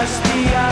just the